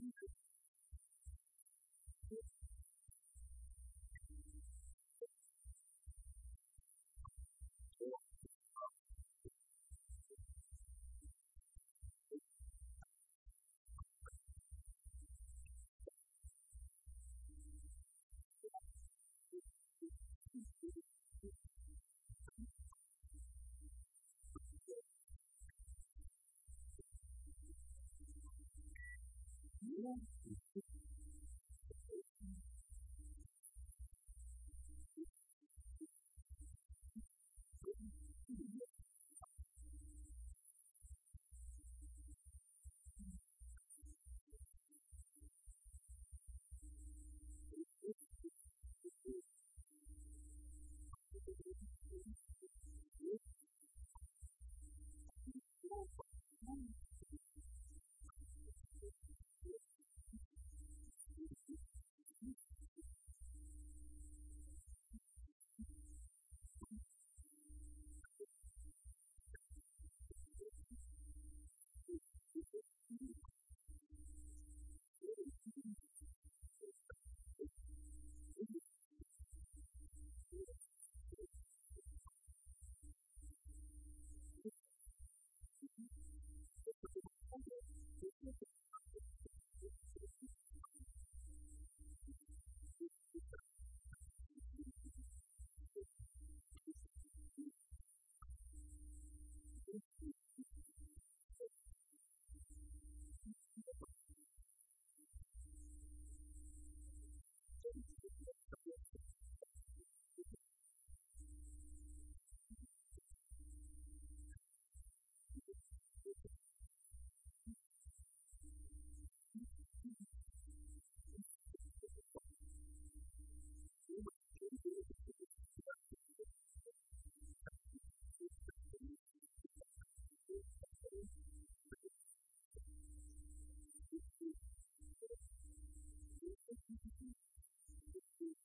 Thank you.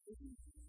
Thank you.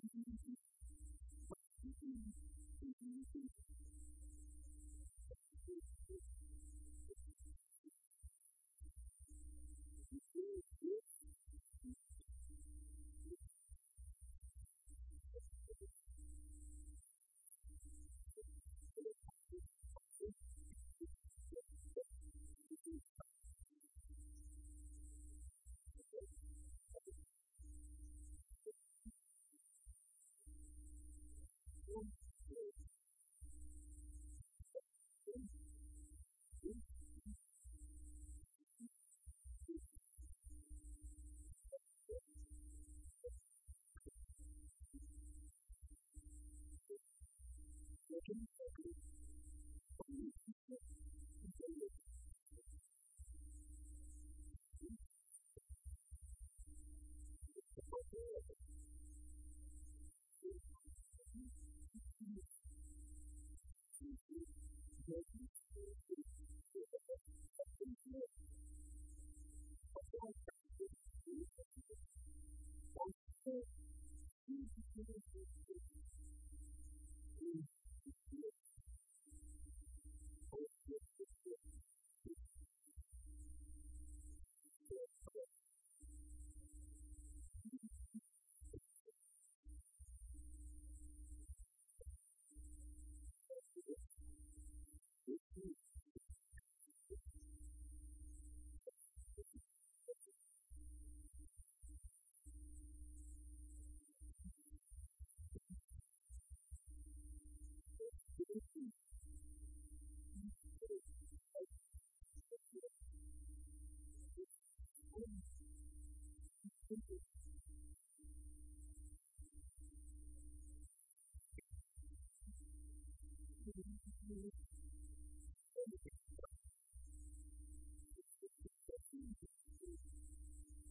Thank you. Thank you.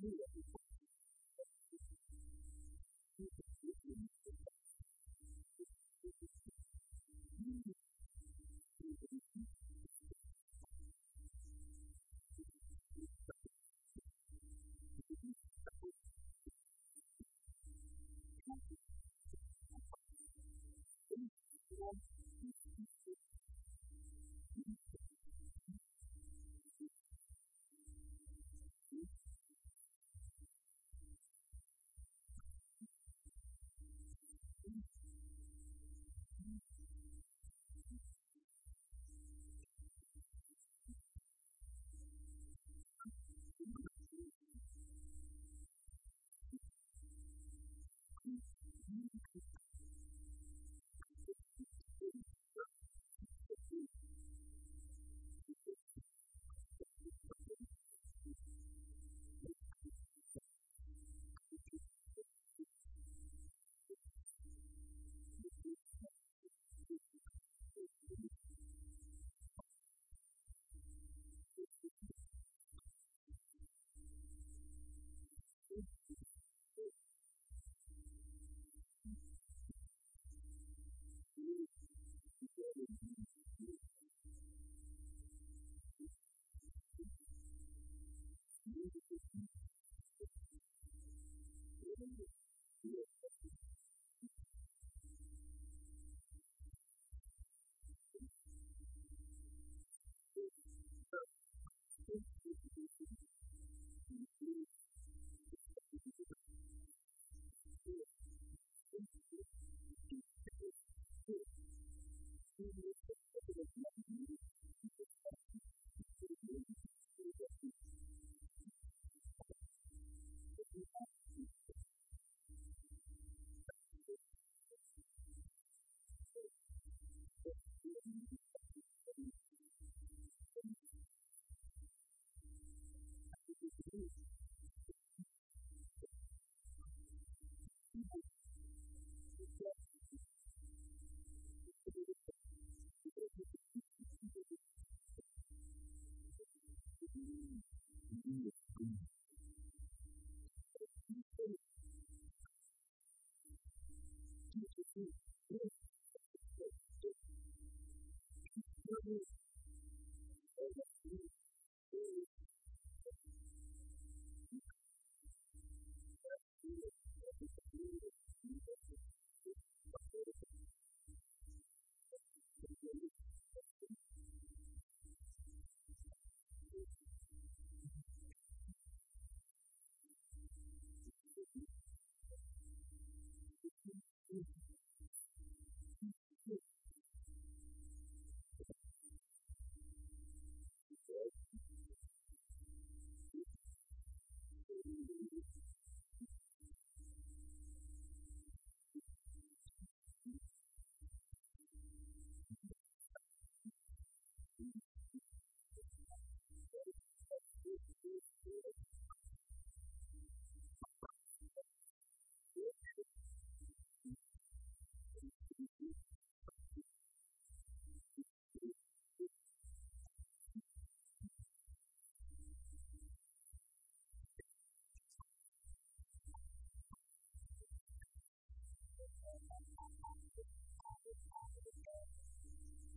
do it.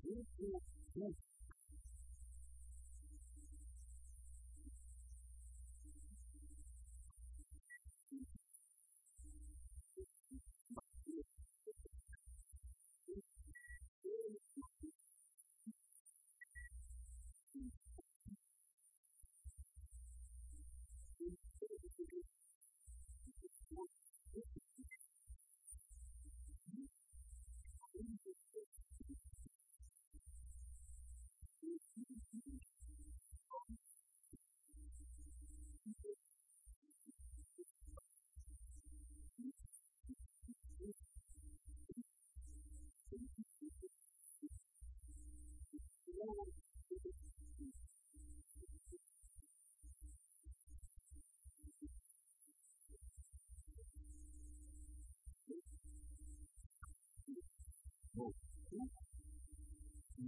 this is this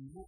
no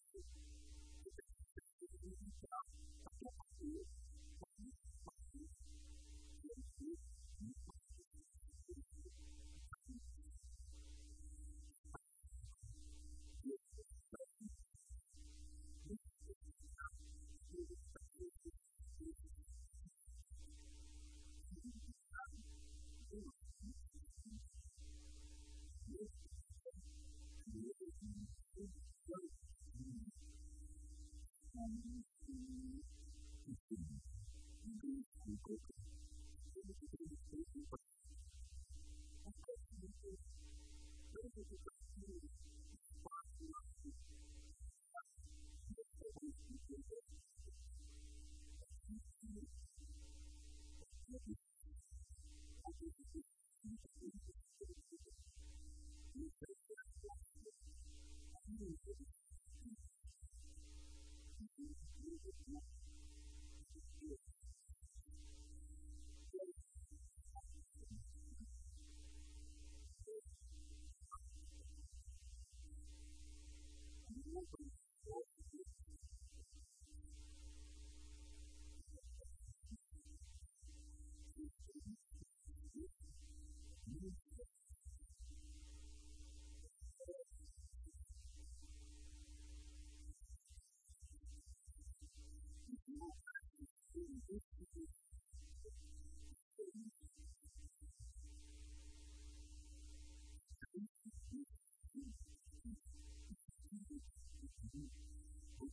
to you.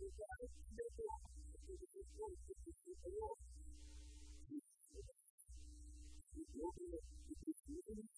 Thank you.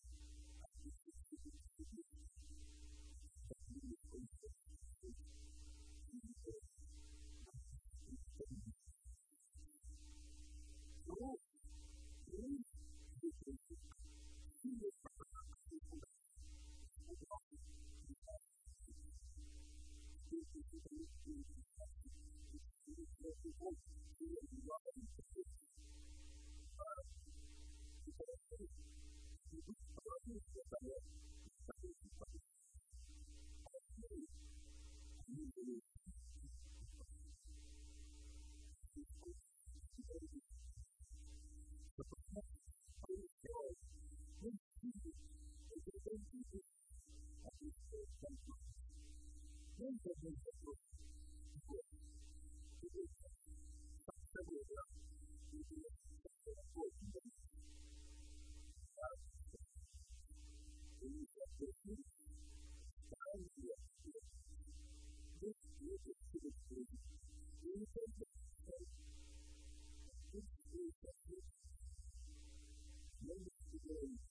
grundsätzlich versucht, Thank you. ・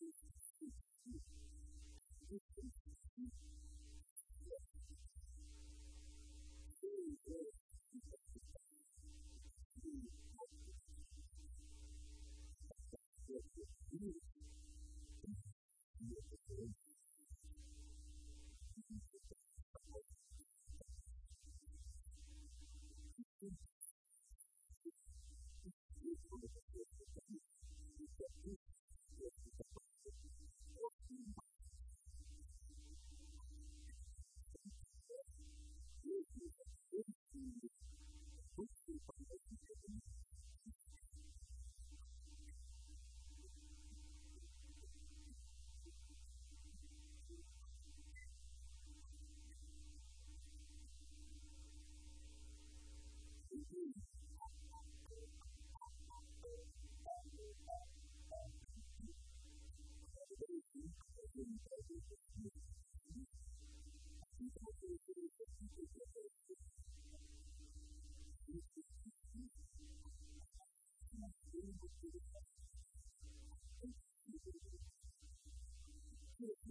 はい。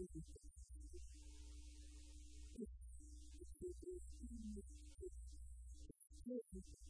Thank you.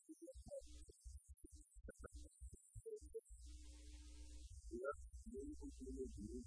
ことができます。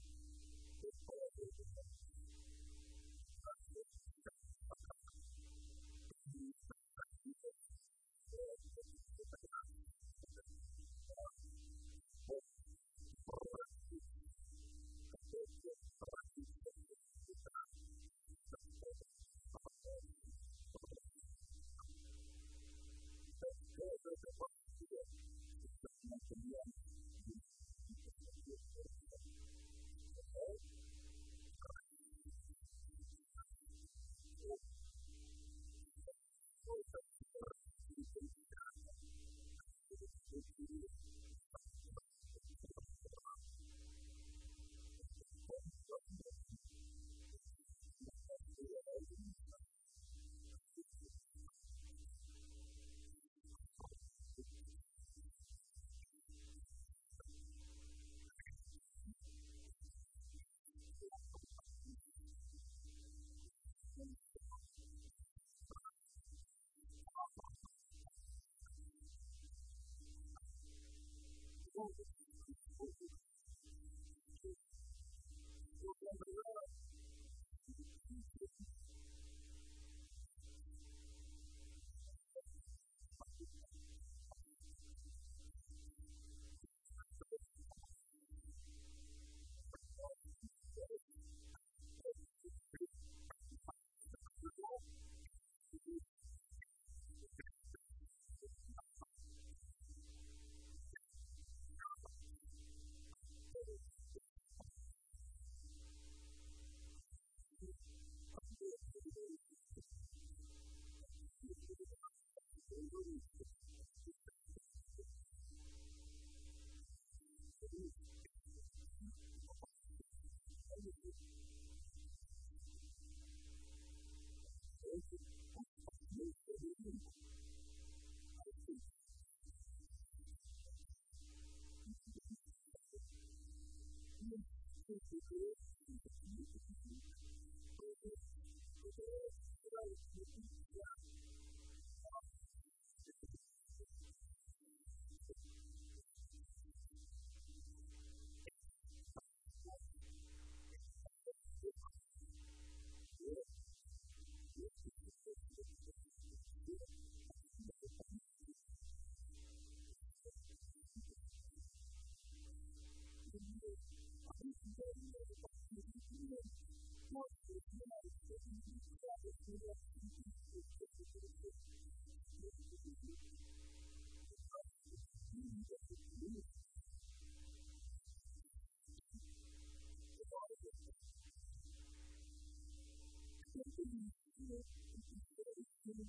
and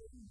すごい!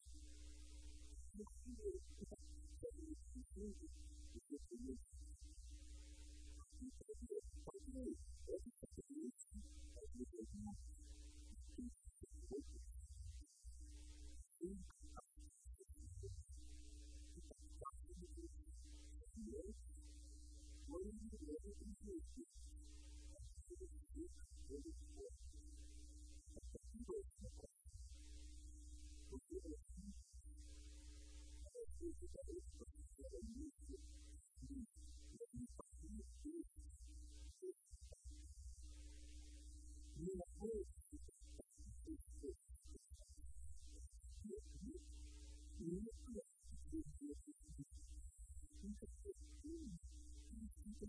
Jesus is just a new.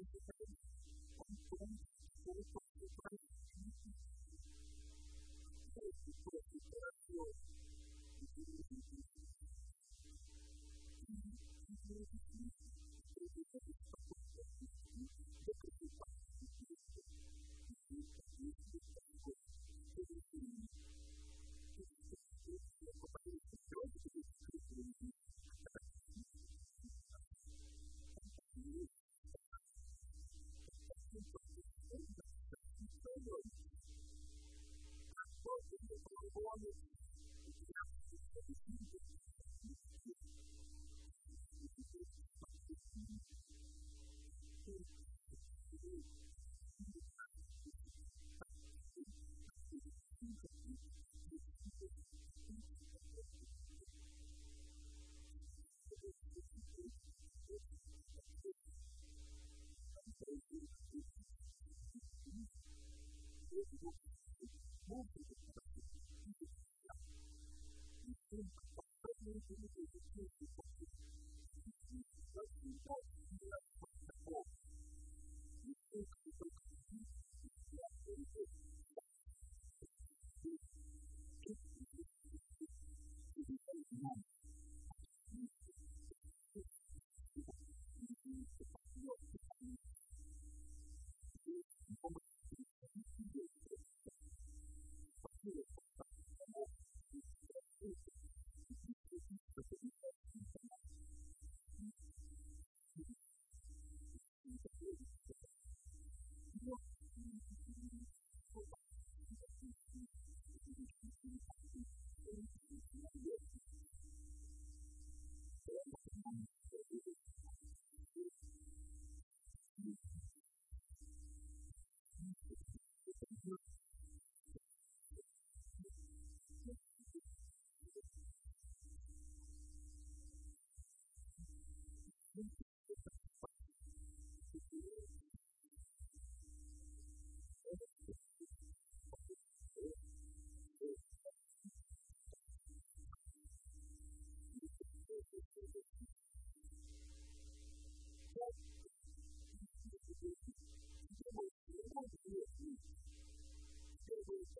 Thank you. Thank you. Thank you.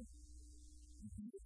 you.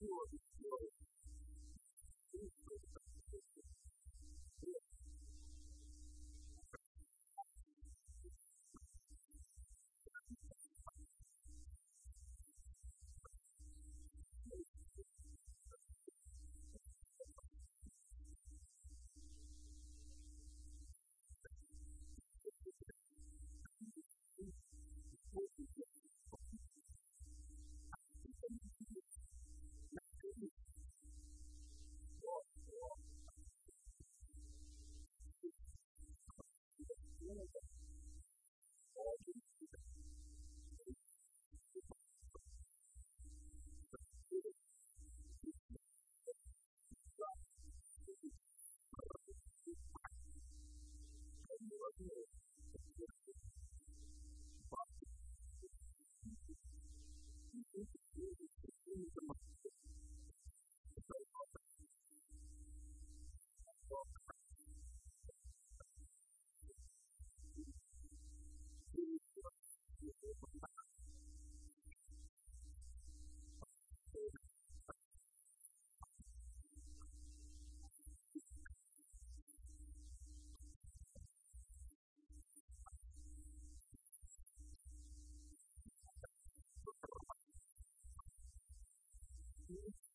Thank you. Jesus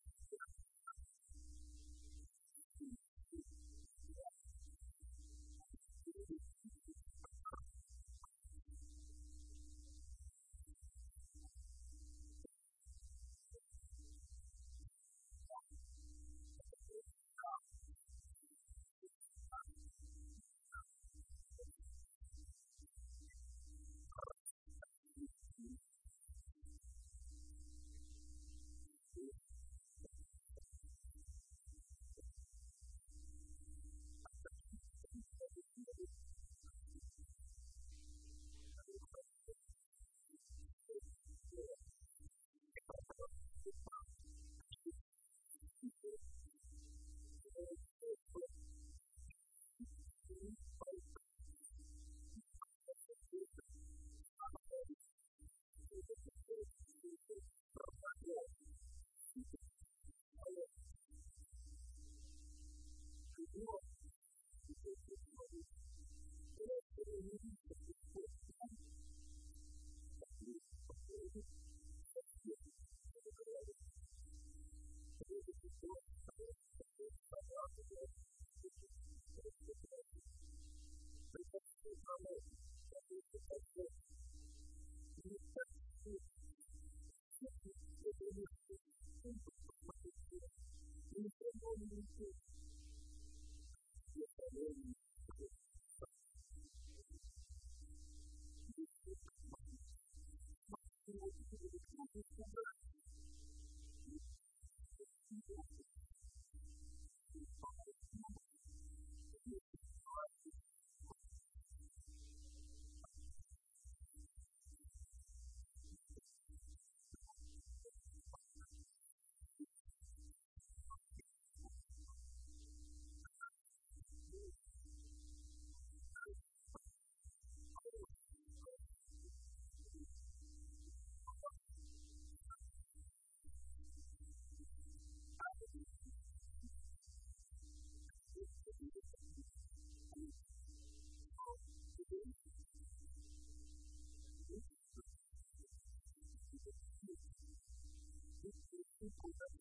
people that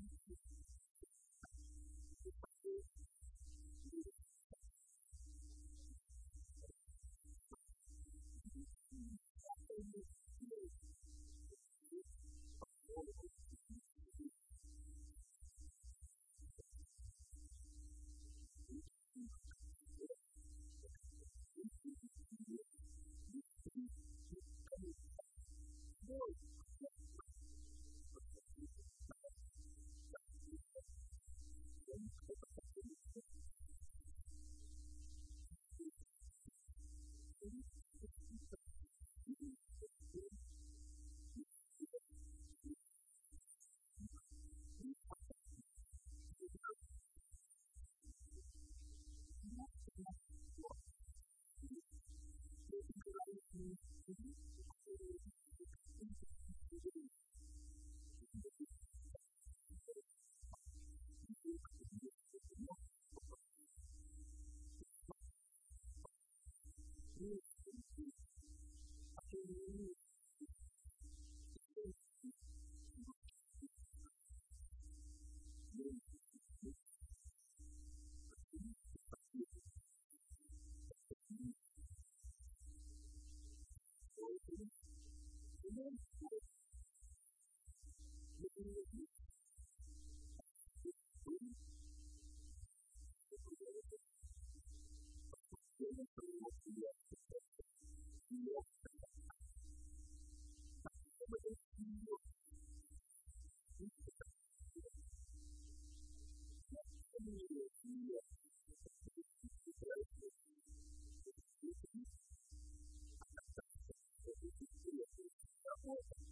Thank you. important.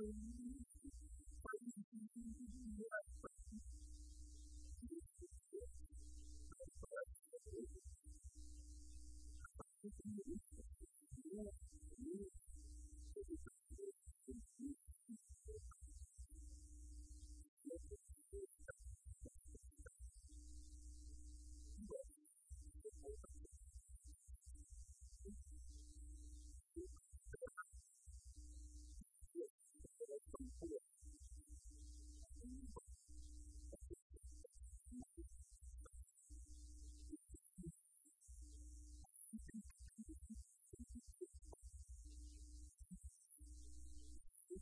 true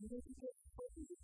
이것이 제 것이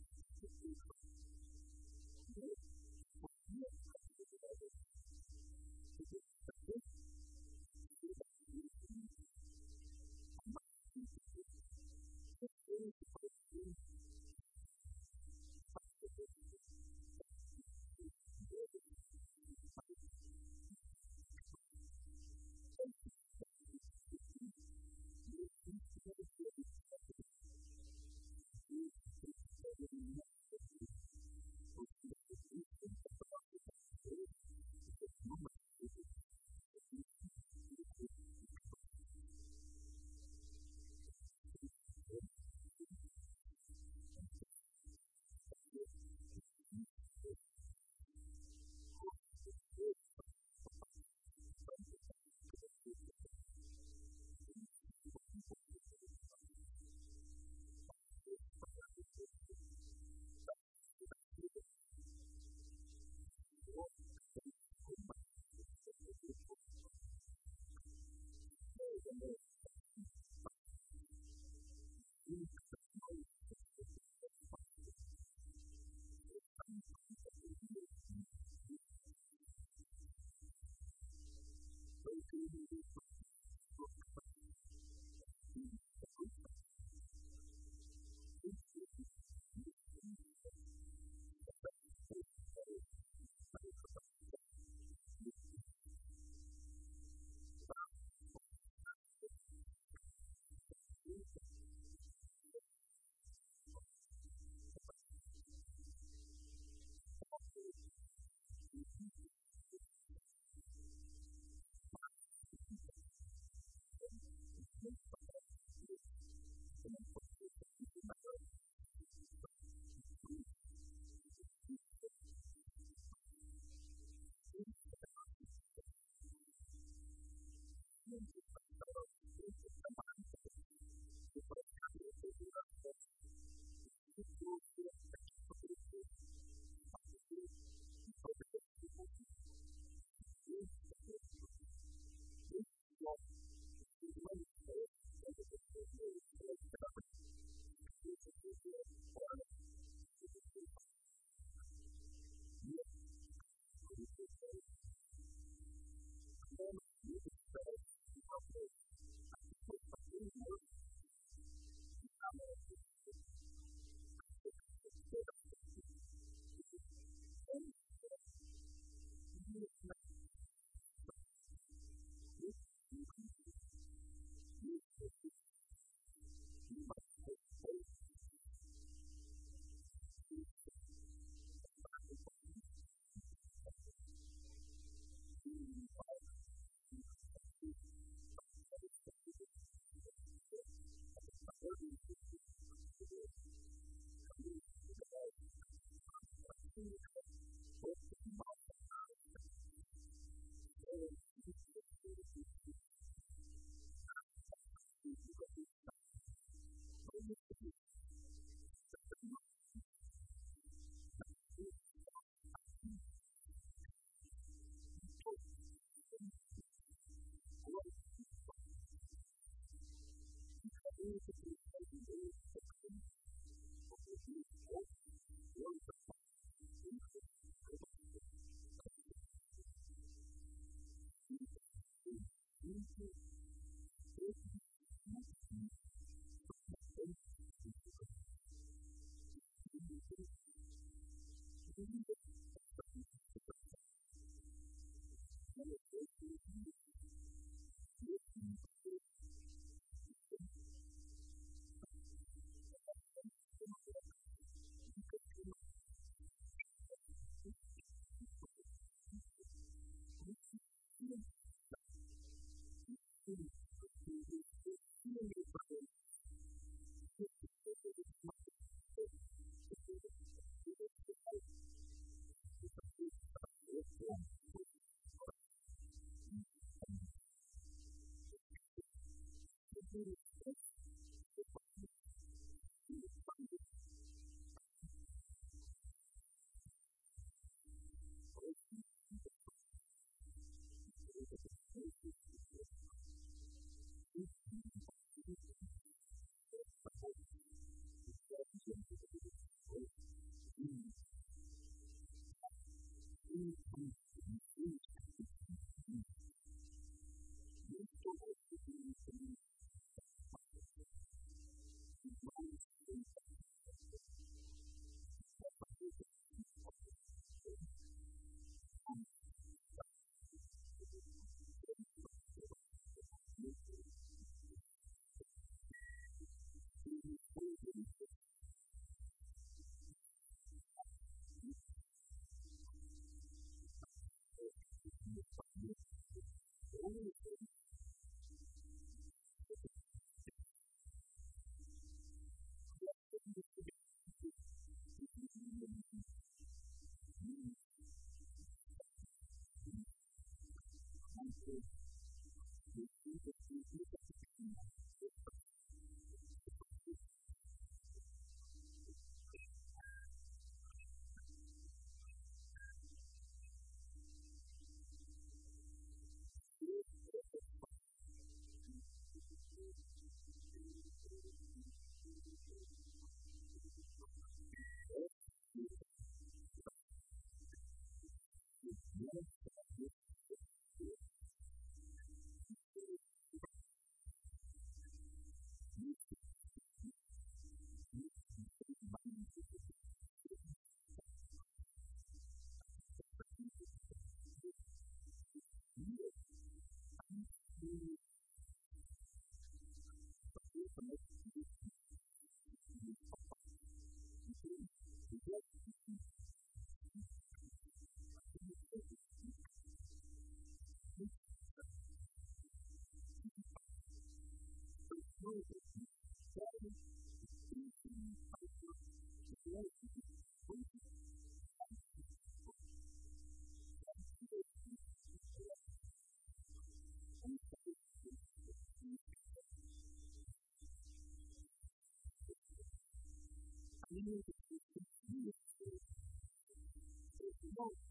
be for is スペシャルな人たちの活躍を見たい。Thank you.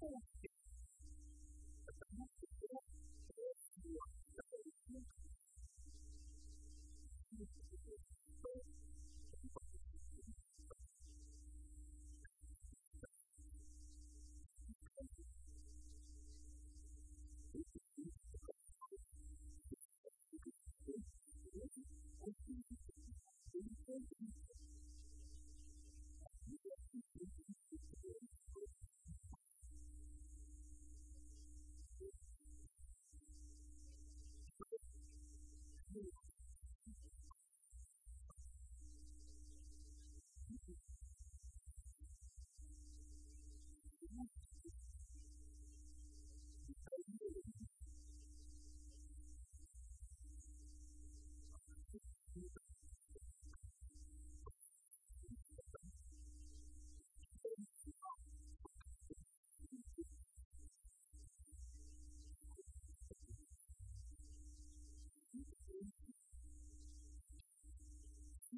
people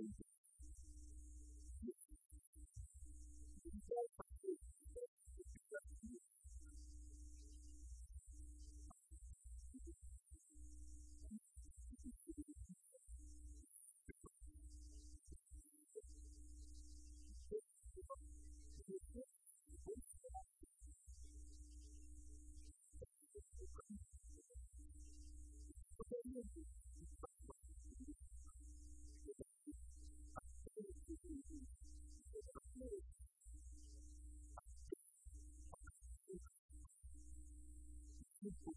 things to